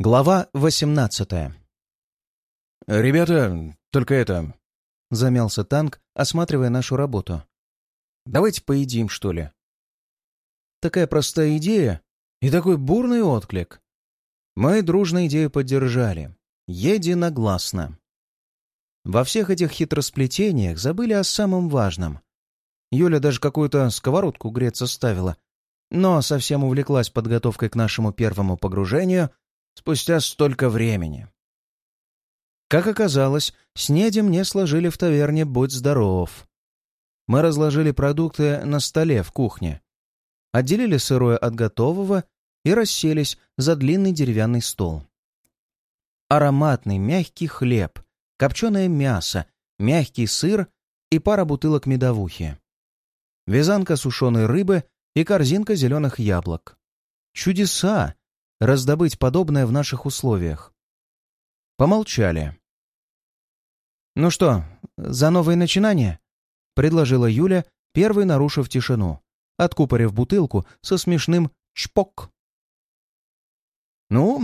Глава восемнадцатая. «Ребята, только это...» — замялся танк, осматривая нашу работу. «Давайте поедим, что ли?» Такая простая идея и такой бурный отклик. Мы дружно идею поддержали. Единогласно. Во всех этих хитросплетениях забыли о самом важном. Юля даже какую-то сковородку греться ставила, но совсем увлеклась подготовкой к нашему первому погружению — спустя столько времени. Как оказалось, снеди мне сложили в таверне «Будь здоров». Мы разложили продукты на столе в кухне, отделили сырое от готового и расселись за длинный деревянный стол. Ароматный мягкий хлеб, копченое мясо, мягкий сыр и пара бутылок медовухи. Вязанка сушеной рыбы и корзинка зеленых яблок. Чудеса, раздобыть подобное в наших условиях. Помолчали. «Ну что, за новые начинания?» — предложила Юля, первой нарушив тишину, откупорив бутылку со смешным «чпок». «Ну,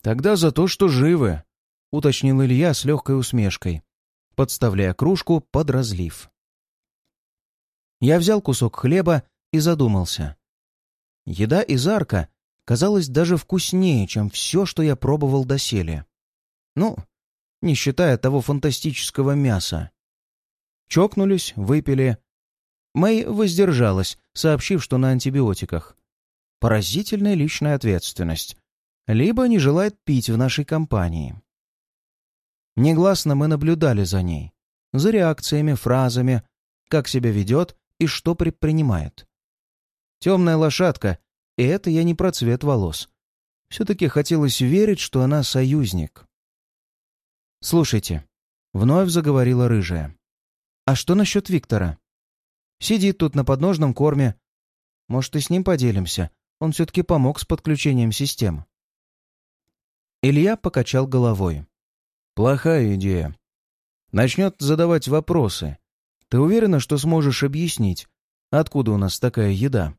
тогда за то, что живы», — уточнил Илья с легкой усмешкой, подставляя кружку под разлив. Я взял кусок хлеба и задумался. Еда из арка казалось даже вкуснее, чем все, что я пробовал доселе. Ну, не считая того фантастического мяса. Чокнулись, выпили. Мэй воздержалась, сообщив, что на антибиотиках. Поразительная личная ответственность. Либо не желает пить в нашей компании. Негласно мы наблюдали за ней. За реакциями, фразами, как себя ведет и что предпринимает. Темная лошадка и это я не про цвет волос. Все-таки хотелось верить, что она союзник. «Слушайте», — вновь заговорила рыжая. «А что насчет Виктора? Сидит тут на подножном корме. Может, и с ним поделимся? Он все-таки помог с подключением систем». Илья покачал головой. «Плохая идея. Начнет задавать вопросы. Ты уверена, что сможешь объяснить, откуда у нас такая еда?»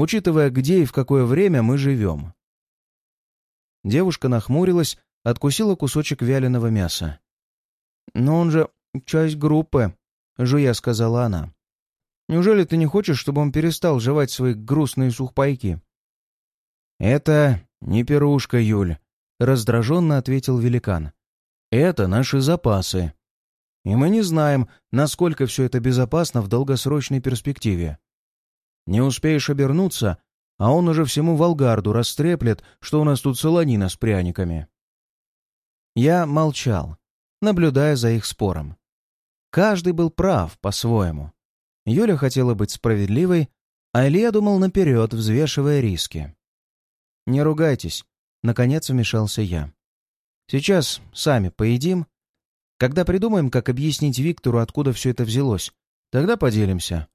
Учитывая, где и в какое время мы живем. Девушка нахмурилась, откусила кусочек вяленого мяса. «Но он же часть группы», — жуя сказала она. «Неужели ты не хочешь, чтобы он перестал жевать свои грустные сухпайки?» «Это не пирушка, Юль», — раздраженно ответил великан. «Это наши запасы. И мы не знаем, насколько все это безопасно в долгосрочной перспективе. Не успеешь обернуться, а он уже всему Волгарду растреплет, что у нас тут солонина с пряниками. Я молчал, наблюдая за их спором. Каждый был прав по-своему. Юля хотела быть справедливой, а Илья думал наперед, взвешивая риски. «Не ругайтесь», — наконец вмешался я. «Сейчас сами поедим. Когда придумаем, как объяснить Виктору, откуда все это взялось, тогда поделимся.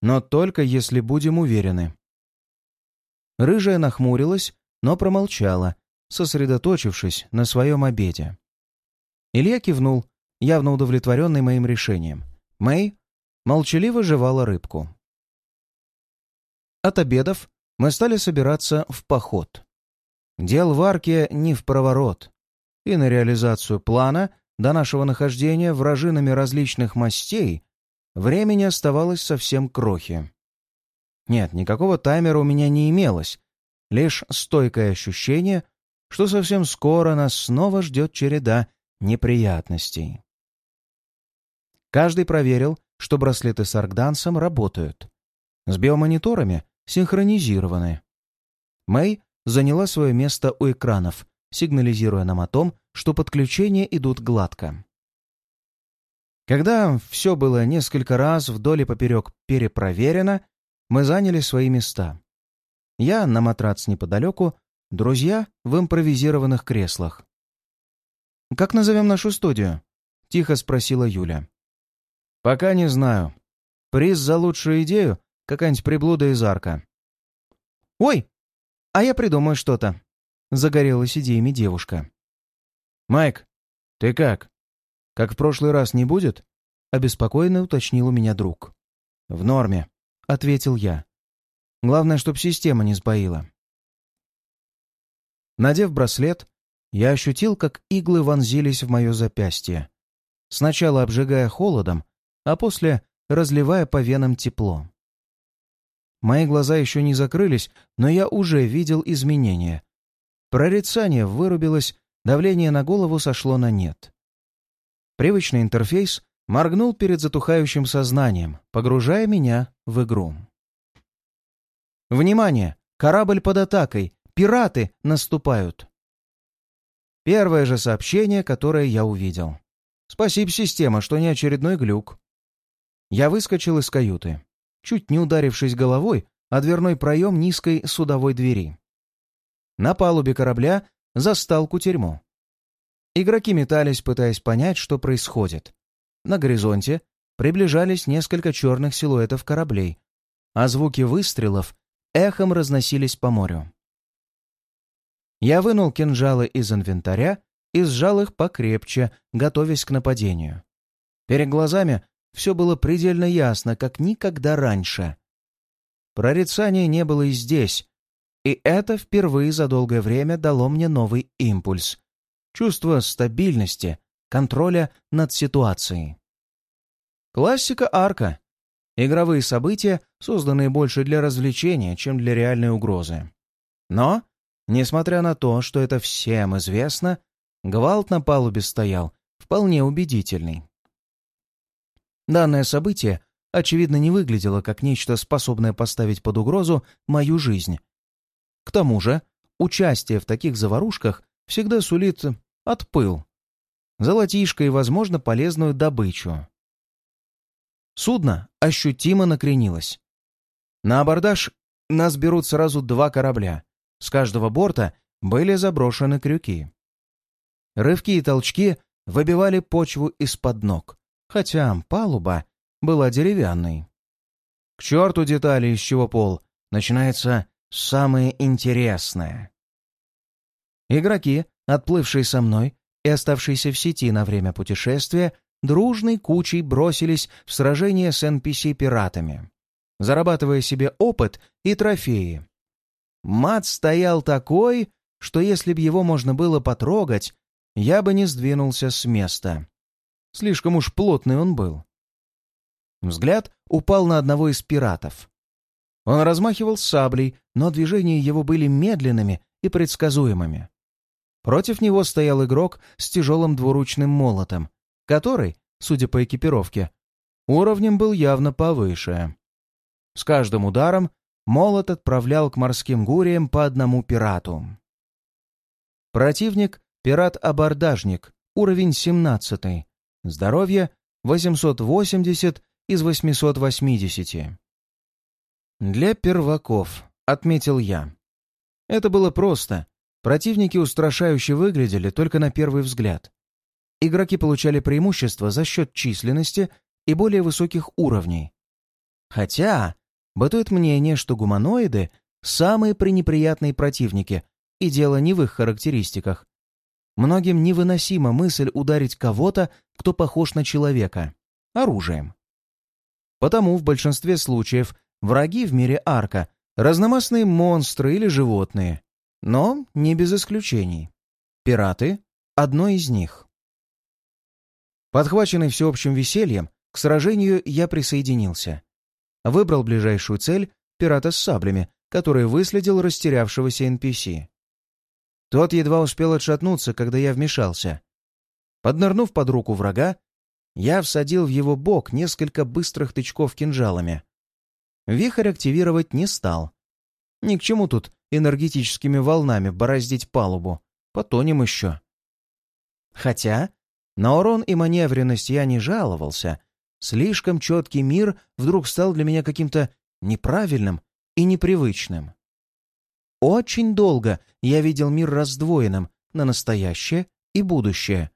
Но только если будем уверены. Рыжая нахмурилась, но промолчала, сосредоточившись на своем обеде. Илья кивнул, явно удовлетворенный моим решением. Мэй молчаливо жевала рыбку. От обедов мы стали собираться в поход. Дел в арке не в проворот, и на реализацию плана до нашего нахождения вражинами различных мастей Времени оставалось совсем крохи. Нет, никакого таймера у меня не имелось, лишь стойкое ощущение, что совсем скоро нас снова ждет череда неприятностей. Каждый проверил, что браслеты с аркдансом работают. С биомониторами синхронизированы. Мэй заняла свое место у экранов, сигнализируя нам о том, что подключения идут гладко. Когда все было несколько раз вдоль и поперек перепроверено, мы заняли свои места. Я на матрац неподалеку, друзья в импровизированных креслах. «Как назовем нашу студию?» — тихо спросила Юля. «Пока не знаю. Приз за лучшую идею — какая-нибудь приблуда из арка». «Ой, а я придумаю что-то», — загорелась идеями девушка. «Майк, ты как?» «Как в прошлый раз не будет?» — обеспокоенно уточнил у меня друг. «В норме», — ответил я. «Главное, чтоб система не сбоила». Надев браслет, я ощутил, как иглы вонзились в мое запястье, сначала обжигая холодом, а после разливая по венам тепло. Мои глаза еще не закрылись, но я уже видел изменения. Прорицание вырубилось, давление на голову сошло на нет. Привычный интерфейс моргнул перед затухающим сознанием, погружая меня в игру. «Внимание! Корабль под атакой! Пираты наступают!» Первое же сообщение, которое я увидел. Спасибо, система, что не очередной глюк. Я выскочил из каюты, чуть не ударившись головой о дверной проем низкой судовой двери. На палубе корабля застал кутерьму. Игроки метались, пытаясь понять, что происходит. На горизонте приближались несколько черных силуэтов кораблей, а звуки выстрелов эхом разносились по морю. Я вынул кинжалы из инвентаря и сжал их покрепче, готовясь к нападению. Перед глазами все было предельно ясно, как никогда раньше. Прорицания не было и здесь, и это впервые за долгое время дало мне новый импульс. Чувство стабильности, контроля над ситуацией. Классика арка. Игровые события, созданные больше для развлечения, чем для реальной угрозы. Но, несмотря на то, что это всем известно, гвалт на палубе стоял вполне убедительный. Данное событие, очевидно, не выглядело как нечто, способное поставить под угрозу мою жизнь. К тому же, участие в таких заварушках всегда сулит отпыл, золотишко и, возможно, полезную добычу. Судно ощутимо накренилось. На абордаж нас берут сразу два корабля. С каждого борта были заброшены крюки. Рывки и толчки выбивали почву из-под ног, хотя палуба была деревянной. К черту детали, из чего пол. Начинается самое интересное. Игроки, отплывшие со мной и оставшиеся в сети на время путешествия, дружной кучей бросились в сражение с NPC-пиратами, зарабатывая себе опыт и трофеи. Мат стоял такой, что если б его можно было потрогать, я бы не сдвинулся с места. Слишком уж плотный он был. Взгляд упал на одного из пиратов. Он размахивал саблей, но движения его были медленными и предсказуемыми. Против него стоял игрок с тяжелым двуручным молотом, который, судя по экипировке, уровнем был явно повыше. С каждым ударом молот отправлял к морским гуриям по одному пирату. Противник — пират-абордажник, уровень 17, здоровье — 880 из 880. «Для перваков», — отметил я. Это было просто. Противники устрашающе выглядели только на первый взгляд игроки получали преимущество за счет численности и более высоких уровней. Хотя бытует мнение, что гуманоиды — самые пренеприятные противники, и дело не в их характеристиках. Многим невыносима мысль ударить кого-то, кто похож на человека, оружием. Потому в большинстве случаев враги в мире арка — разномастные монстры или животные, но не без исключений. Пираты — одно из них. Подхваченный всеобщим весельем, к сражению я присоединился. Выбрал ближайшую цель — пирата с саблями, который выследил растерявшегося NPC. Тот едва успел отшатнуться, когда я вмешался. Поднырнув под руку врага, я всадил в его бок несколько быстрых тычков кинжалами. Вихрь активировать не стал. Ни к чему тут энергетическими волнами бороздить палубу. Потонем еще. Хотя на урон и маневренность я не жаловался. Слишком четкий мир вдруг стал для меня каким-то неправильным и непривычным. Очень долго я видел мир раздвоенным на настоящее и будущее.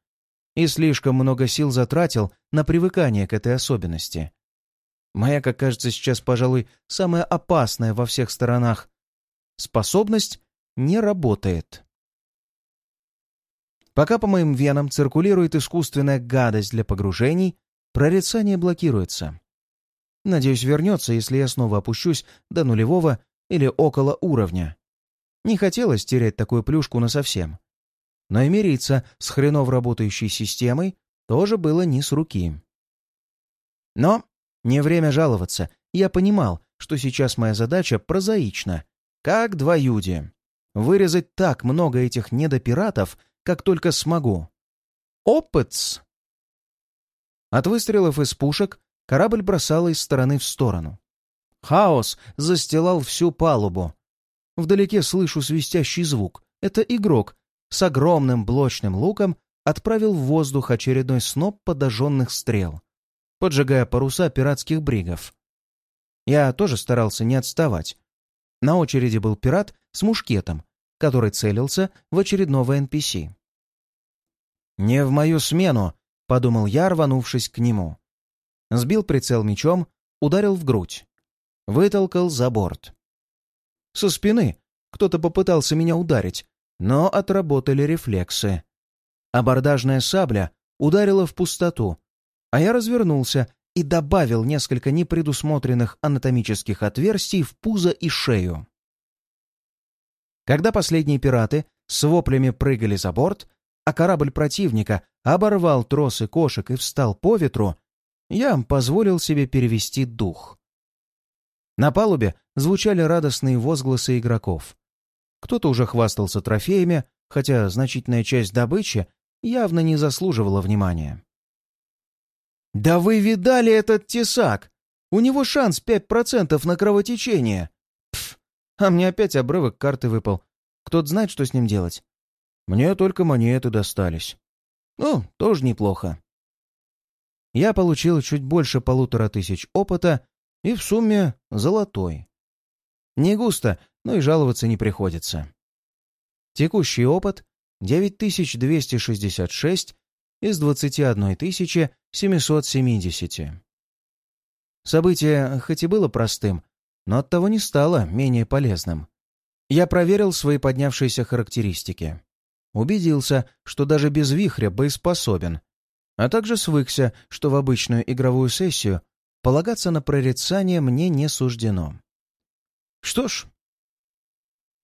И слишком много сил затратил на привыкание к этой особенности. Моя, как кажется сейчас, пожалуй, самая опасная во всех сторонах. Способность не работает. Пока по моим венам циркулирует искусственная гадость для погружений, прорицание блокируется. Надеюсь, вернется, если я снова опущусь до нулевого или около уровня. Не хотелось терять такую плюшку насовсем. Но и мириться с хренов работающей системой тоже было не с руки. Но не время жаловаться. Я понимал, что сейчас моя задача прозаична, как двоюдие. Вырезать так много этих недопиратов, как только смогу. Опытс! От выстрелов из пушек корабль бросало из стороны в сторону. Хаос застилал всю палубу. Вдалеке слышу свистящий звук. Это игрок с огромным блочным луком отправил в воздух очередной сноп подожженных стрел, поджигая паруса пиратских бригов. Я тоже старался не отставать. На очереди был пират с мушкетом, который целился в очередного NPC. «Не в мою смену!» — подумал я, рванувшись к нему. Сбил прицел мечом, ударил в грудь. Вытолкал за борт. Со спины кто-то попытался меня ударить, но отработали рефлексы. Абордажная сабля ударила в пустоту, а я развернулся и добавил несколько непредусмотренных анатомических отверстий в пузо и шею. Когда последние пираты с воплями прыгали за борт, а корабль противника оборвал тросы кошек и встал по ветру, я позволил себе перевести дух. На палубе звучали радостные возгласы игроков. Кто-то уже хвастался трофеями, хотя значительная часть добычи явно не заслуживала внимания. «Да вы видали этот тесак? У него шанс пять процентов на кровотечение!» Пф, а мне опять обрывок карты выпал. Кто-то знает, что с ним делать? Мне только монеты достались. Ну, тоже неплохо. Я получил чуть больше полутора тысяч опыта и в сумме золотой. Не густо, но и жаловаться не приходится. Текущий опыт — 9266 из 21 770. Событие хоть и было простым, но оттого не стало менее полезным. Я проверил свои поднявшиеся характеристики. Убедился, что даже без вихря боеспособен, а также свыкся, что в обычную игровую сессию полагаться на прорицание мне не суждено. Что ж,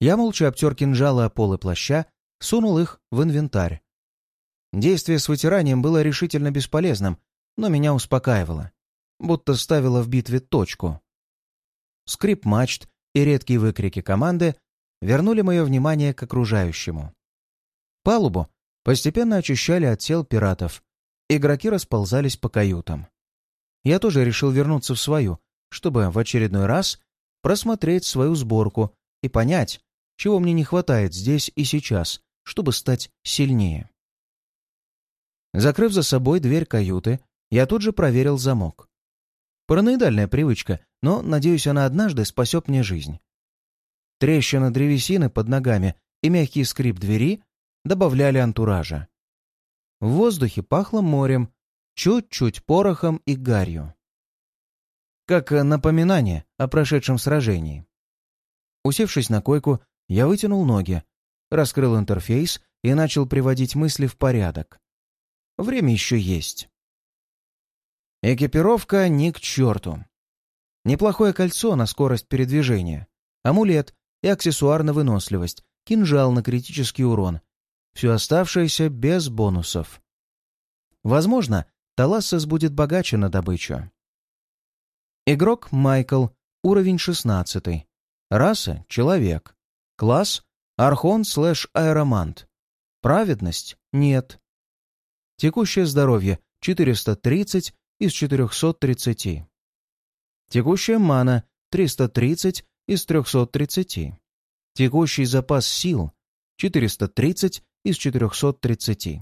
я молча обтер кинжалы о полы плаща, сунул их в инвентарь. Действие с вытиранием было решительно бесполезным, но меня успокаивало, будто ставило в битве точку. Скрип мачт и редкие выкрики команды вернули мое внимание к окружающему. Палубу постепенно очищали от тел пиратов. Игроки расползались по каютам. Я тоже решил вернуться в свою, чтобы в очередной раз просмотреть свою сборку и понять, чего мне не хватает здесь и сейчас, чтобы стать сильнее. Закрыв за собой дверь каюты, я тут же проверил замок. Параноидальная привычка, но, надеюсь, она однажды спасет мне жизнь. Трещина древесины под ногами и мягкий скрип двери добавляли антуража. В воздухе пахло морем, чуть-чуть порохом и гарью. Как напоминание о прошедшем сражении. Усевшись на койку, я вытянул ноги, раскрыл интерфейс и начал приводить мысли в порядок. Время еще есть. Экипировка ни к черту. Неплохое кольцо на скорость передвижения, амулет и аксессуар на выносливость, кинжал на критический урон. Все оставшееся без бонусов. Возможно, Талассес будет богаче на добычу. Игрок Майкл, уровень 16. Раса — человек. Класс — архон слэш аэромант. Праведность — нет. Текущее здоровье — 430 из 430. Текущая мана — 330 из 330. Текущий запас сил — 430 из 430.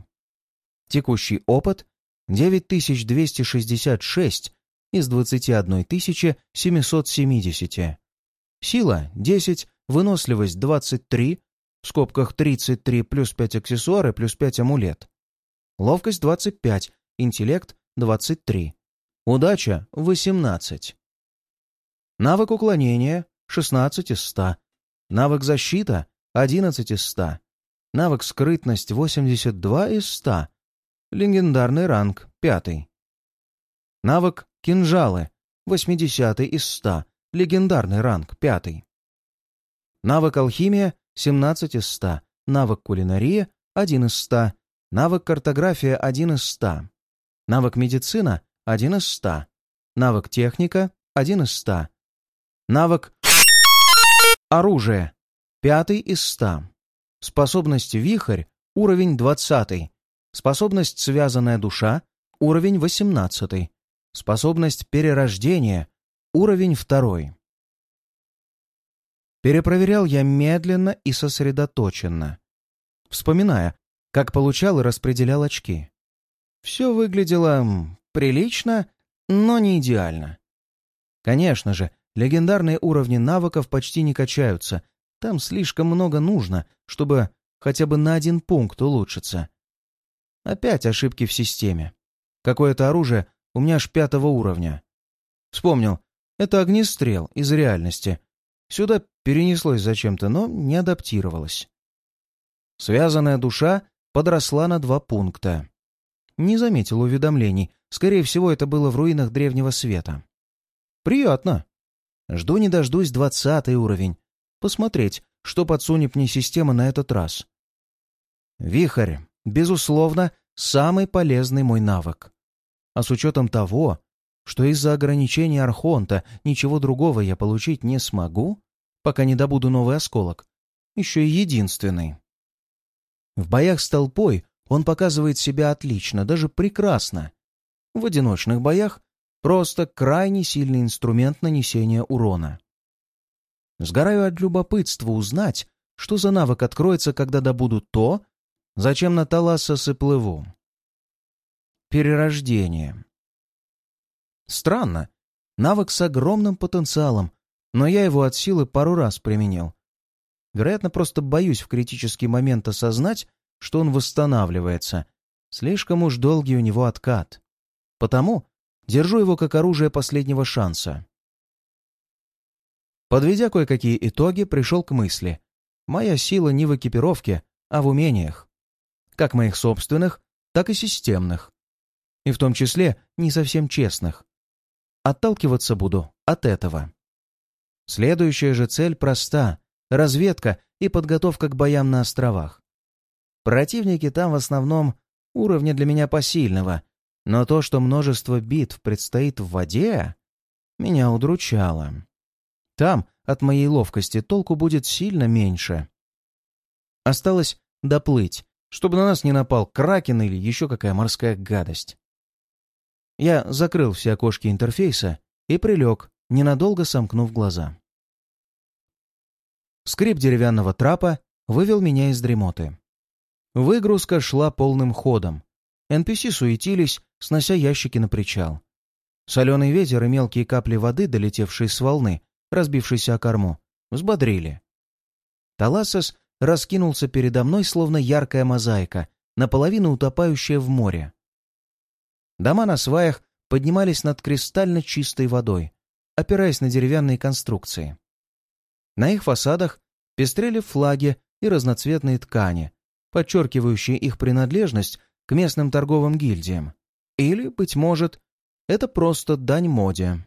Текущий опыт — 9266 из 21 770. Сила — 10, выносливость — 23, в скобках 33 плюс 5 аксессуары плюс 5 амулет. Ловкость — 25, интеллект — 23. Удача — 18. Навык уклонения — 16 из 100. Навык защита — 11 из 100. Навык скрытность — 82 из 100. Легендарный ранг — 5. Навык кинжалы — 80 из 100. Легендарный ранг — 5. Навык алхимия 17 из 100. Навык кулинария — 1 из 100. Навык картография — 1 из 100. Навык медицина — 1 из 100. Навык техника — 1 из 100. Навык оружие — 5 из 100. Способность вихрь — уровень 20. Способность связанная душа — уровень 18. Способность перерождения — уровень 2. Перепроверял я медленно и сосредоточенно, вспоминая, как получал и распределял очки. Все выглядело прилично, но не идеально. Конечно же, легендарные уровни навыков почти не качаются, там слишком много нужно, чтобы хотя бы на один пункт улучшиться. Опять ошибки в системе. Какое-то оружие у меня аж пятого уровня. Вспомнил, это огнестрел из реальности. Сюда перенеслось зачем-то, но не адаптировалось. Связанная душа подросла на два пункта. Не заметил уведомлений. Скорее всего, это было в руинах Древнего Света. Приятно. Жду не дождусь двадцатый уровень. Посмотреть, что подсунет мне система на этот раз. Вихрь, безусловно, самый полезный мой навык. А с учетом того, что из-за ограничения Архонта ничего другого я получить не смогу, пока не добуду новый осколок. Еще и единственный. В боях с толпой он показывает себя отлично, даже прекрасно. В одиночных боях просто крайне сильный инструмент нанесения урона. Сгораю от любопытства узнать, что за навык откроется, когда добуду то, зачем на Таласос и. Перерождение. Странно. Навык с огромным потенциалом, но я его от силы пару раз применил. Вероятно, просто боюсь в критический момент осознать, что он восстанавливается. Слишком уж долгий у него откат. Потому держу его как оружие последнего шанса. Подведя кое-какие итоги, пришел к мысли. Моя сила не в экипировке, а в умениях. Как моих собственных, так и системных. И в том числе не совсем честных. Отталкиваться буду от этого. Следующая же цель проста — разведка и подготовка к боям на островах. Противники там в основном уровня для меня посильного, но то, что множество битв предстоит в воде, меня удручало. Там от моей ловкости толку будет сильно меньше. Осталось доплыть, чтобы на нас не напал кракен или еще какая морская гадость. Я закрыл все окошки интерфейса и прилег, ненадолго сомкнув глаза. Скрип деревянного трапа вывел меня из дремоты. Выгрузка шла полным ходом. NPC суетились, снося ящики на причал. Соленый ветер и мелкие капли воды, долетевшие с волны, разбившейся о корму, взбодрили. Таласос раскинулся передо мной, словно яркая мозаика, наполовину утопающая в море. Дома на сваях поднимались над кристально чистой водой, опираясь на деревянные конструкции. На их фасадах пестрели флаги и разноцветные ткани, подчеркивающие их принадлежность к местным торговым гильдиям. Или, быть может, это просто дань моде.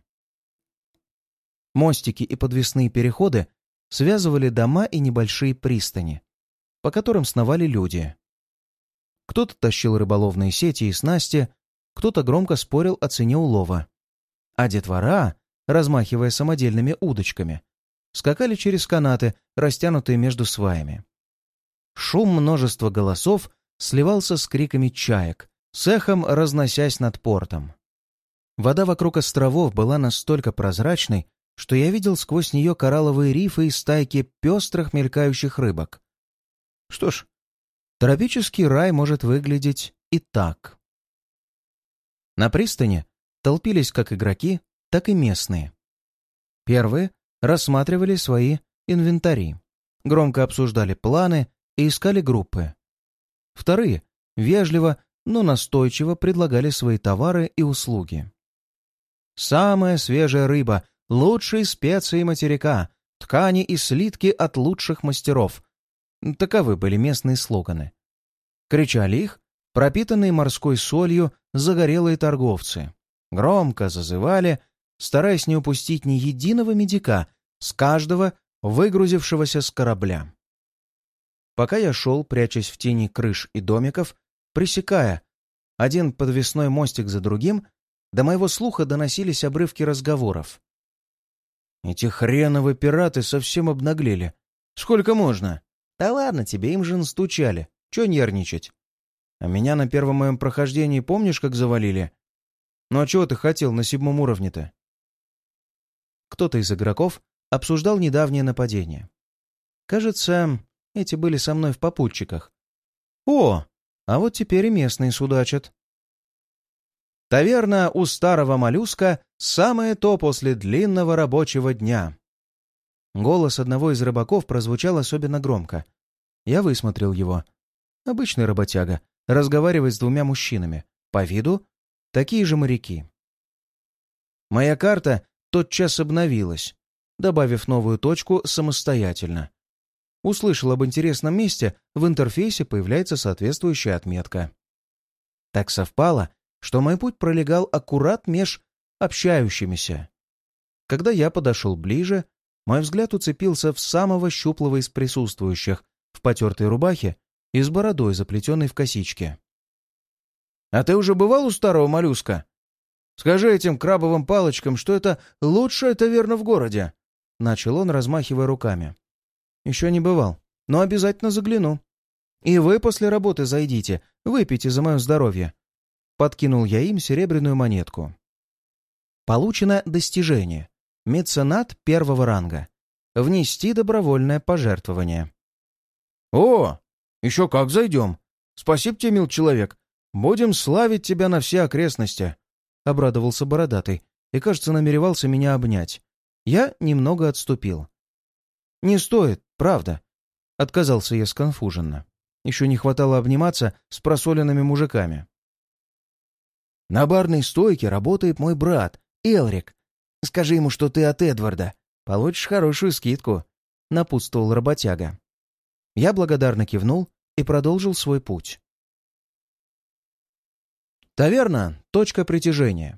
Мостики и подвесные переходы связывали дома и небольшие пристани, по которым сновали люди. Кто-то тащил рыболовные сети и снасти, кто-то громко спорил о цене улова. А детвора, размахивая самодельными удочками, скакали через канаты, растянутые между сваями. Шум множества голосов сливался с криками чаек, с эхом разносясь над портом. Вода вокруг островов была настолько прозрачной, что я видел сквозь нее коралловые рифы и стайки пестрых мелькающих рыбок. Что ж, тропический рай может выглядеть и так. На пристани толпились как игроки, так и местные. Первые рассматривали свои инвентари, громко обсуждали планы и искали группы. Вторые вежливо, но настойчиво предлагали свои товары и услуги. Самая свежая рыба, лучшие специи материка, ткани и слитки от лучших мастеров. Таковы были местные слоганы. Кричали их пропитанные морской солью загорелые торговцы. Громко зазывали, стараясь не упустить ни единого медика с каждого выгрузившегося с корабля. Пока я шел, прячась в тени крыш и домиков, пресекая один подвесной мостик за другим, до моего слуха доносились обрывки разговоров. «Эти хреновые пираты совсем обнаглели. Сколько можно?» «Да ладно тебе, им же настучали. Чё нервничать?» «А меня на первом моем прохождении помнишь, как завалили?» «Ну а чего ты хотел на седьмом уровне-то?» Кто-то из игроков обсуждал недавнее нападение. Кажется, эти были со мной в попутчиках. О, а вот теперь и местные судачат. Таверна у старого моллюска — самое то после длинного рабочего дня. Голос одного из рыбаков прозвучал особенно громко. Я высмотрел его. Обычный работяга, разговаривает с двумя мужчинами. По виду — такие же моряки. Моя карта тотчас обновилась, добавив новую точку самостоятельно. Услышал об интересном месте, в интерфейсе появляется соответствующая отметка. Так совпало, что мой путь пролегал аккурат меж общающимися. Когда я подошел ближе, мой взгляд уцепился в самого щуплого из присутствующих, в потертой рубахе и с бородой, заплетенной в косичке. «А ты уже бывал у старого моллюска? Скажи этим крабовым палочкам, что это лучшая таверна в городе!» Начал он, размахивая руками. «Еще не бывал, но обязательно загляну. И вы после работы зайдите, выпейте за мое здоровье. Подкинул я им серебряную монетку. Получено достижение. Меценат первого ранга. Внести добровольное пожертвование. «О, еще как зайдем! Спасибо тебе, мил человек! Будем славить тебя на все окрестности!» Обрадовался бородатый и, кажется, намеревался меня обнять. Я немного отступил. «Не стоит, правда», — отказался я сконфуженно. Еще не хватало обниматься с просоленными мужиками. На барной стойке работает мой брат, Элрик. Скажи ему, что ты от Эдварда. Получишь хорошую скидку», — напутствовал работяга. Я благодарно кивнул и продолжил свой путь. Таверна — точка притяжения.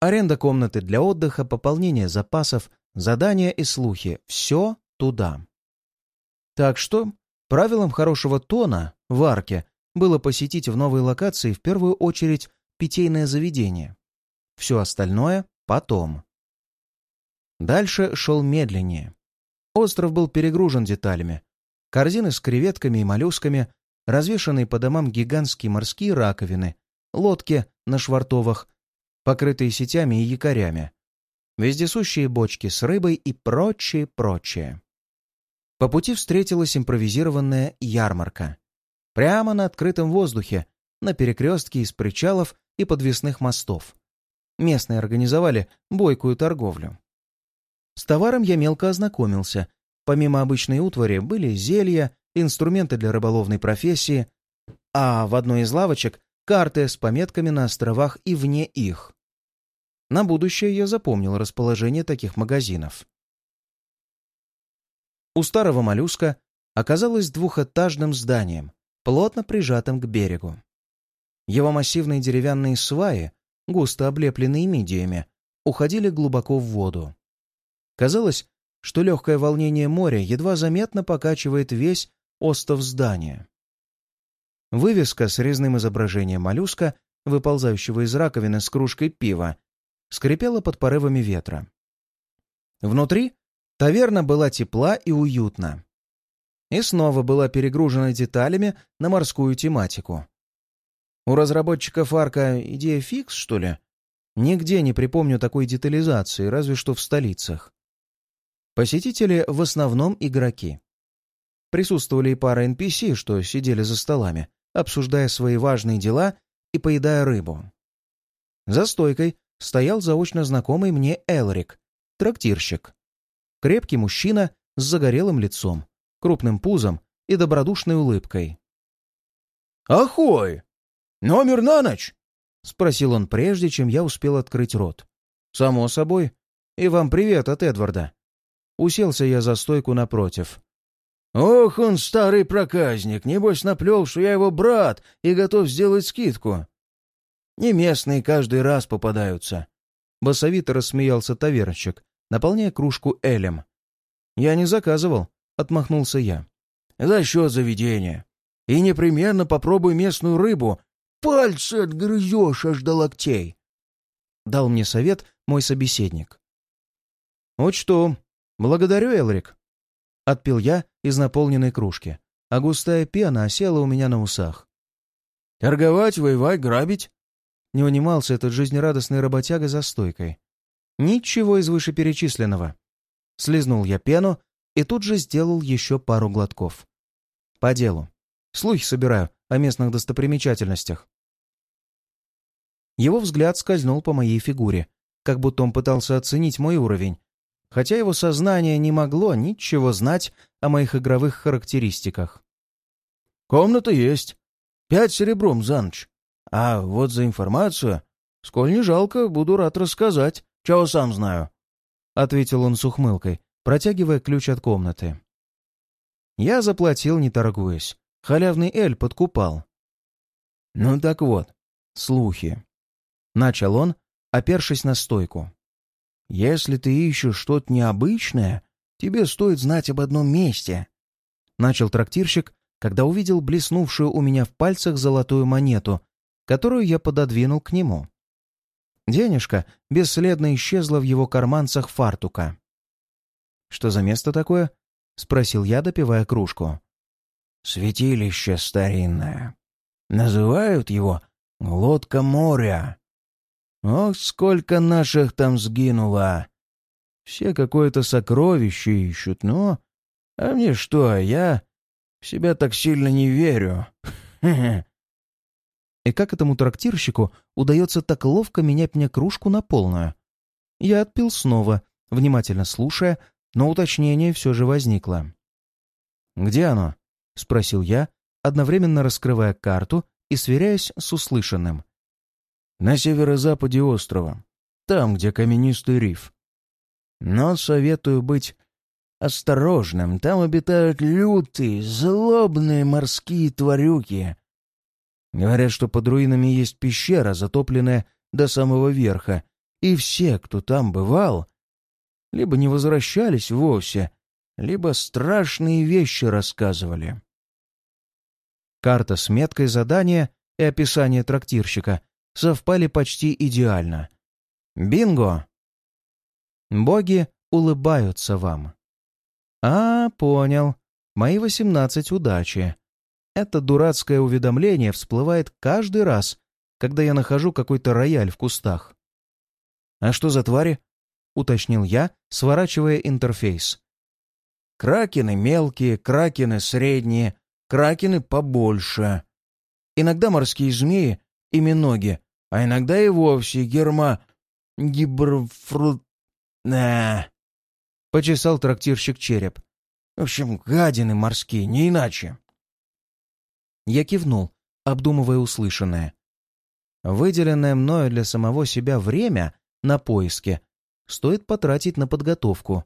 Аренда комнаты для отдыха, пополнение запасов, задания и слухи — все туда. Так что правилом хорошего тона в арке было посетить в новой локации в первую очередь питейное заведение. Все остальное — потом. Дальше шел медленнее. Остров был перегружен деталями. Корзины с креветками и моллюсками, развешанные по домам гигантские морские раковины, лодки на швартовах, покрытые сетями и якорями, вездесущие бочки с рыбой и прочее, прочее. По пути встретилась импровизированная ярмарка. Прямо на открытом воздухе, на перекрестке из причалов и подвесных мостов. Местные организовали бойкую торговлю. С товаром я мелко ознакомился. Помимо обычной утвари были зелья, инструменты для рыболовной профессии, а в одной из лавочек — карты с пометками на островах и вне их. На будущее я запомнил расположение таких магазинов. У старого моллюска оказалось двухэтажным зданием, плотно прижатым к берегу. Его массивные деревянные сваи, густо облепленные мидиями, уходили глубоко в воду. Казалось, что легкое волнение моря едва заметно покачивает весь остов здания. Вывеска с резным изображением моллюска, выползающего из раковины с кружкой пива, скрипела под порывами ветра. Внутри таверна была тепла и уютна. И снова была перегружена деталями на морскую тематику. У разработчиков арка идея фикс, что ли? Нигде не припомню такой детализации, разве что в столицах. Посетители в основном игроки. Присутствовали и пара NPC, что сидели за столами, обсуждая свои важные дела и поедая рыбу. За стойкой стоял заочно знакомый мне Элрик, трактирщик. Крепкий мужчина с загорелым лицом, крупным пузом и добродушной улыбкой. «Ахой! «Номер на ночь?» — спросил он прежде, чем я успел открыть рот. «Само собой. И вам привет от Эдварда». Уселся я за стойку напротив. «Ох, он старый проказник! Небось наплел, что я его брат и готов сделать скидку!» «Не местные каждый раз попадаются!» Басовито рассмеялся тавернщик, наполняя кружку элем. «Я не заказывал», — отмахнулся я. за счет заведения. И непременно попробуй местную рыбу. Пальцы отгрызешь аж до локтей. Дал мне совет мой собеседник. «Учту. Благодарю, Элрик». Отпил я из наполненной кружки, а густая пена осела у меня на усах. «Торговать, воевать, грабить?» Не унимался этот жизнерадостный работяга за стойкой. «Ничего из вышеперечисленного». Слизнул я пену и тут же сделал еще пару глотков. По делу. Слухи собираю о местных достопримечательностях. Его взгляд скользнул по моей фигуре, как будто он пытался оценить мой уровень, хотя его сознание не могло ничего знать о моих игровых характеристиках. «Комната есть. Пять серебром за ночь. А вот за информацию, сколь не жалко, буду рад рассказать, чего сам знаю», — ответил он с ухмылкой, протягивая ключ от комнаты. Я заплатил, не торгуясь. Халявный Эль подкупал. «Ну так вот, слухи». Начал он, опершись на стойку. «Если ты ищешь что-то необычное, тебе стоит знать об одном месте». Начал трактирщик, когда увидел блеснувшую у меня в пальцах золотую монету, которую я пододвинул к нему. Денежка бесследно исчезла в его карманцах фартука. «Что за место такое?» — спросил я, допивая кружку. «Святилище старинное. Называют его «Лодка моря». Ох, сколько наших там сгинуло! Все какое-то сокровище ищут, но... А мне что, я в себя так сильно не верю. И как этому трактирщику удается так ловко менять мне кружку на полную? Я отпил снова, внимательно слушая, но уточнение все же возникло. «Где оно?» — спросил я, одновременно раскрывая карту и сверяясь с услышанным. «На северо-западе острова, там, где каменистый риф. Но советую быть осторожным, там обитают лютые, злобные морские тварюки. Говорят, что под руинами есть пещера, затопленная до самого верха, и все, кто там бывал, либо не возвращались вовсе, либо страшные вещи рассказывали. Карта с меткой задания и описание трактирщика совпали почти идеально. Бинго! Боги улыбаются вам. А, понял. Мои восемнадцать удачи. Это дурацкое уведомление всплывает каждый раз, когда я нахожу какой-то рояль в кустах. А что за твари? — уточнил я, сворачивая интерфейс. «Кракены мелкие, кракены средние, кракены побольше. Иногда морские змеи и миноги, а иногда и вовсе герма... гибрфрут... на Почесал трактирщик череп. В общем, гадины морские, не иначе. Я кивнул, обдумывая услышанное. Выделенное мною для самого себя время на поиски стоит потратить на подготовку.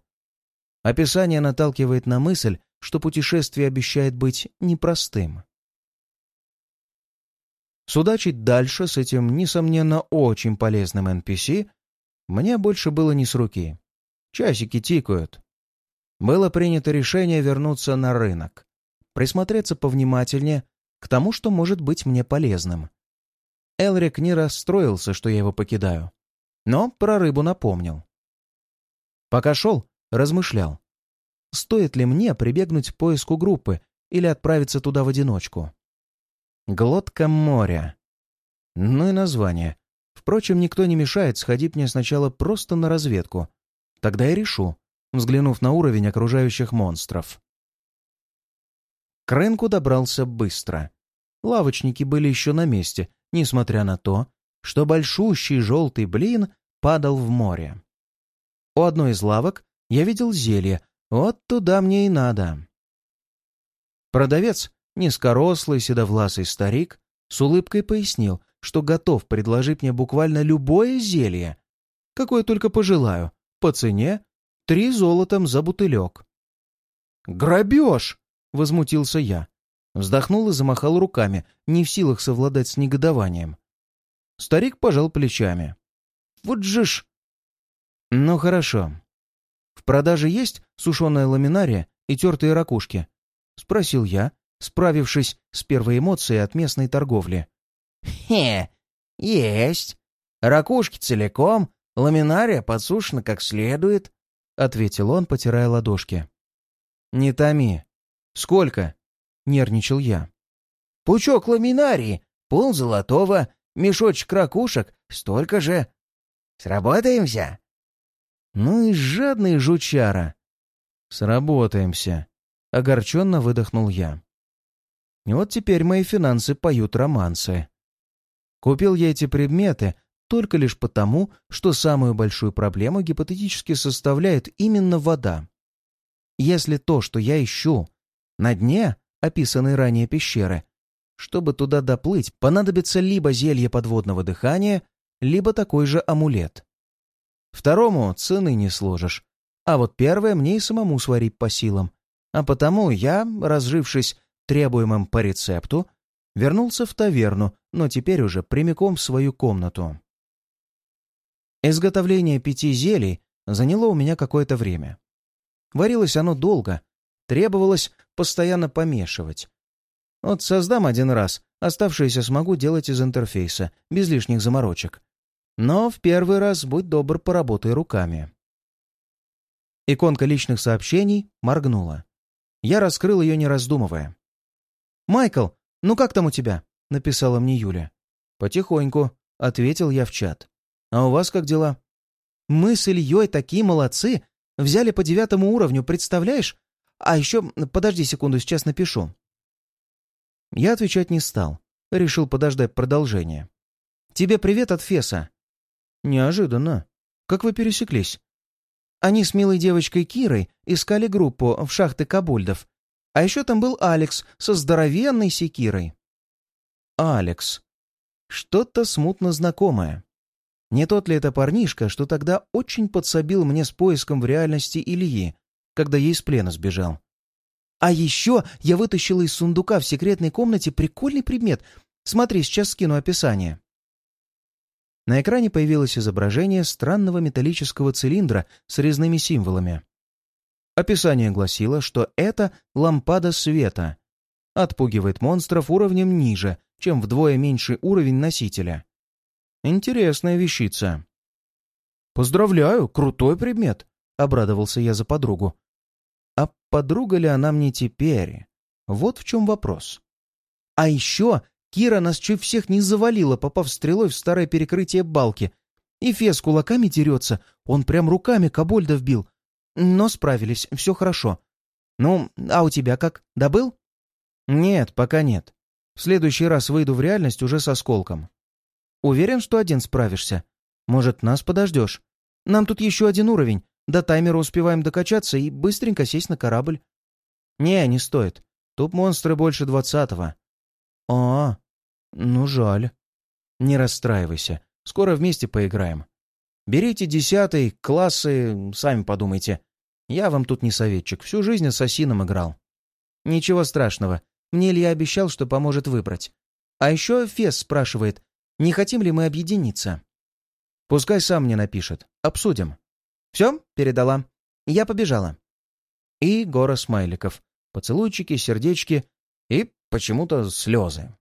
Описание наталкивает на мысль, что путешествие обещает быть непростым. Судачить дальше с этим, несомненно, очень полезным NPC мне больше было не с руки. Часики тикают. Было принято решение вернуться на рынок, присмотреться повнимательнее к тому, что может быть мне полезным. Элрик не расстроился, что я его покидаю, но про рыбу напомнил. Пока шел, размышлял. Стоит ли мне прибегнуть к поиску группы или отправиться туда в одиночку? Глотка моря. Ну и название. Впрочем, никто не мешает сходить мне сначала просто на разведку. Тогда я решу, взглянув на уровень окружающих монстров. К рынку добрался быстро. Лавочники были еще на месте, несмотря на то, что большущий желтый блин падал в море. У одной из лавок я видел зелье. Вот туда мне и надо. Продавец, низкорослый седовласый старик, с улыбкой пояснил, что готов предложить мне буквально любое зелье, какое только пожелаю, по цене три золотом за бутылек. «Грабеж!» — возмутился я. Вздохнул и замахал руками, не в силах совладать с негодованием. Старик пожал плечами. «Вот же ж!» «Ну хорошо. В продаже есть сушеная ламинария и тертые ракушки?» — спросил я, справившись с первой эмоцией от местной торговли. «Хе, есть. Ракушки целиком, ламинария подсушена как следует», — ответил он, потирая ладошки. «Не томи. Сколько?» — нервничал я. «Пучок ламинарии, пол золотого, мешочек ракушек, столько же. Сработаемся?» «Ну и жадный жучара!» «Сработаемся!» — огорченно выдохнул я. И вот теперь мои финансы поют романсы. Купил я эти предметы только лишь потому, что самую большую проблему гипотетически составляет именно вода. Если то, что я ищу, на дне описанной ранее пещеры, чтобы туда доплыть, понадобится либо зелье подводного дыхания, либо такой же амулет. Второму цены не сложишь, а вот первое мне и самому сварить по силам. А потому я, разжившись требуемым по рецепту, вернулся в таверну, но теперь уже прямиком в свою комнату. Изготовление пяти зелий заняло у меня какое-то время. Варилось оно долго, требовалось постоянно помешивать. Вот создам один раз, оставшееся смогу делать из интерфейса, без лишних заморочек. Но в первый раз, будь добр, поработай руками. Иконка личных сообщений моргнула. Я раскрыл ее, не раздумывая. «Майкл, ну как там у тебя?» — написала мне Юля. «Потихоньку», — ответил я в чат. «А у вас как дела?» «Мы с Ильей такие молодцы! Взяли по девятому уровню, представляешь? А еще... Подожди секунду, сейчас напишу». Я отвечать не стал. Решил подождать продолжения. «Тебе привет от Феса». «Неожиданно. Как вы пересеклись?» Они с милой девочкой Кирой искали группу в шахты Кабульдов. А еще там был Алекс со здоровенной секирой. Алекс. Что-то смутно знакомое. Не тот ли это парнишка, что тогда очень подсобил мне с поиском в реальности Ильи, когда ей из плена сбежал? А еще я вытащила из сундука в секретной комнате прикольный предмет. Смотри, сейчас скину описание. На экране появилось изображение странного металлического цилиндра с резными символами. Описание гласило, что это лампада света. Отпугивает монстров уровнем ниже, чем вдвое меньший уровень носителя. Интересная вещица. «Поздравляю, крутой предмет!» — обрадовался я за подругу. А подруга ли она мне теперь? Вот в чем вопрос. А еще Кира нас чуть всех не завалила, попав стрелой в старое перекрытие балки. И Фес кулаками дерется, он прям руками Кабольда вбил. Но справились, все хорошо. Ну, а у тебя как, добыл? Нет, пока нет. В следующий раз выйду в реальность уже с осколком. Уверен, что один справишься? Может, нас подождешь? Нам тут еще один уровень, до таймера успеваем докачаться и быстренько сесть на корабль. Не, не стоит. Тут монстры больше двадцатого. А, ну жаль. Не расстраивайся. Скоро вместе поиграем. Берите десятый, классы, сами подумайте. Я вам тут не советчик. Всю жизнь ассасином играл. Ничего страшного. Мне Илья обещал, что поможет выбрать. А еще Фес спрашивает, не хотим ли мы объединиться. Пускай сам мне напишет. Обсудим. «Все, передала. Я побежала». И гора смайликов, поцелуйчики, сердечки и почему-то слезы.